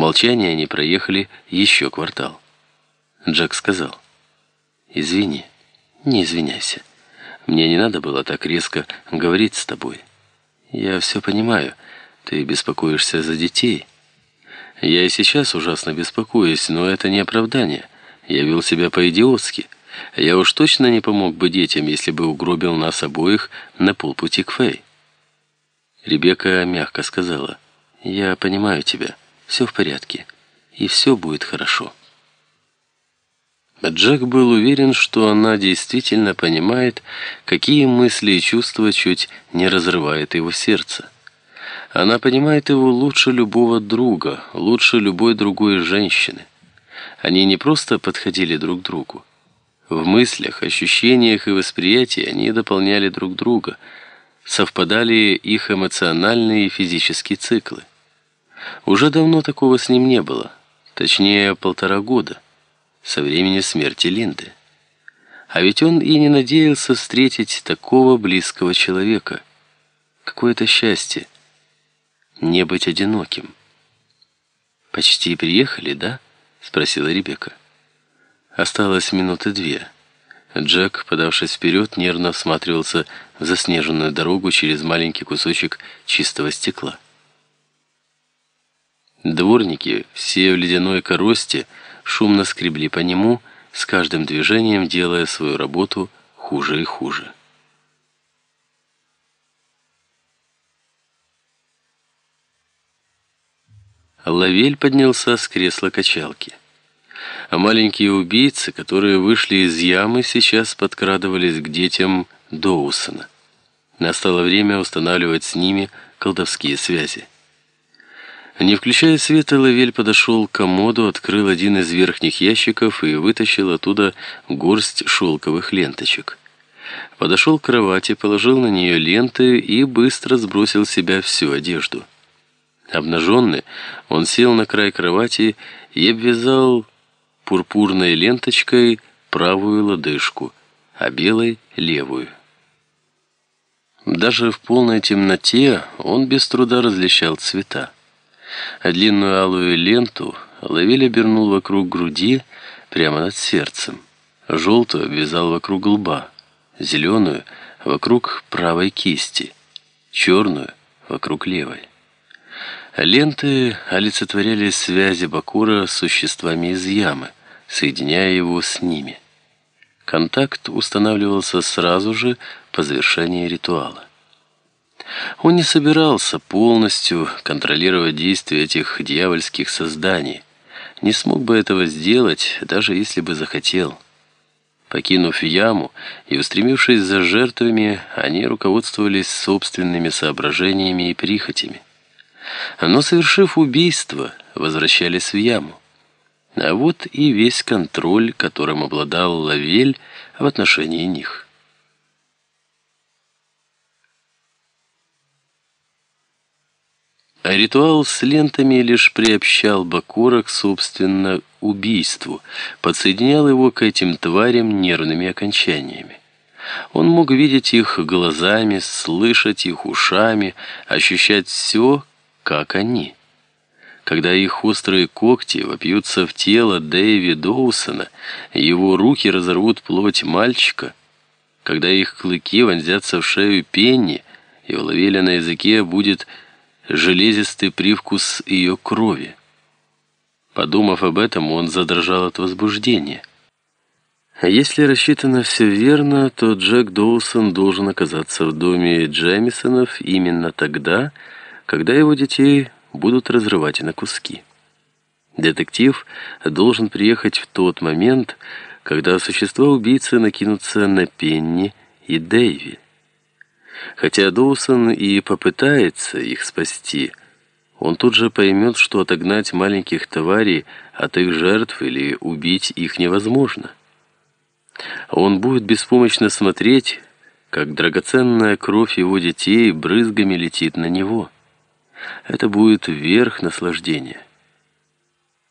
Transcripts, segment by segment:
молчании они проехали еще квартал. Джек сказал, «Извини, не извиняйся. Мне не надо было так резко говорить с тобой. Я все понимаю, ты беспокоишься за детей. Я и сейчас ужасно беспокоюсь, но это не оправдание. Я вел себя по-идиотски. Я уж точно не помог бы детям, если бы угробил нас обоих на полпути к Фэй. Ребекка мягко сказала, «Я понимаю тебя, все в порядке, и все будет хорошо». Джек был уверен, что она действительно понимает, какие мысли и чувства чуть не разрывает его сердце. Она понимает его лучше любого друга, лучше любой другой женщины. Они не просто подходили друг к другу. В мыслях, ощущениях и восприятии они дополняли друг друга, совпадали их эмоциональные и физические циклы. Уже давно такого с ним не было, точнее полтора года, со времени смерти Линды. А ведь он и не надеялся встретить такого близкого человека. Какое-то счастье не быть одиноким. «Почти приехали, да?» — спросила Ребекка. Осталось минуты две. Джек, подавшись вперед, нервно всматривался в заснеженную дорогу через маленький кусочек чистого стекла. Дворники, все в ледяной коросте, шумно скребли по нему, с каждым движением делая свою работу хуже и хуже. Лавель поднялся с кресла качалки. А маленькие убийцы, которые вышли из ямы, сейчас подкрадывались к детям Доусона. Настало время устанавливать с ними колдовские связи. Не включая света, Лавель подошел к комоду, открыл один из верхних ящиков и вытащил оттуда горсть шелковых ленточек. Подошел к кровати, положил на нее ленты и быстро сбросил с себя всю одежду. Обнаженный, он сел на край кровати и обвязал пурпурной ленточкой правую лодыжку, а белой — левую. Даже в полной темноте он без труда различал цвета. А длинную алую ленту Лавель обернул вокруг груди прямо над сердцем. Желтую обвязал вокруг лба, зеленую — вокруг правой кисти, черную — вокруг левой. Ленты олицетворяли связи Бакура с существами из ямы, соединяя его с ними. Контакт устанавливался сразу же по завершении ритуала. Он не собирался полностью контролировать действия этих дьявольских созданий, не смог бы этого сделать, даже если бы захотел. Покинув яму и устремившись за жертвами, они руководствовались собственными соображениями и прихотями но, совершив убийство, возвращались в яму. А вот и весь контроль, которым обладал Лавель в отношении них. А ритуал с лентами лишь приобщал Бакура к, собственно, убийству, подсоединял его к этим тварям нервными окончаниями. Он мог видеть их глазами, слышать их ушами, ощущать все, как они. Когда их острые когти вопьются в тело Дэйви Доусона, его руки разорвут плоть мальчика, когда их клыки вонзятся в шею Пенни, и у на языке будет железистый привкус ее крови. Подумав об этом, он задрожал от возбуждения. Если рассчитано все верно, то Джек Доусон должен оказаться в доме Джемисонов именно тогда, когда его детей будут разрывать на куски. Детектив должен приехать в тот момент, когда существа-убийцы накинутся на Пенни и Дэйви. Хотя Доусон и попытается их спасти, он тут же поймет, что отогнать маленьких тварей от их жертв или убить их невозможно. Он будет беспомощно смотреть, как драгоценная кровь его детей брызгами летит на него. Это будет верх наслаждения.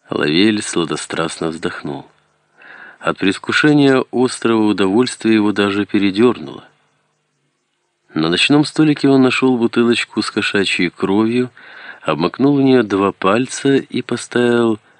Лавель сладострастно вздохнул. От предвкушения острого удовольствия его даже передернуло. На ночном столике он нашел бутылочку с кошачьей кровью, обмакнул в нее два пальца и поставил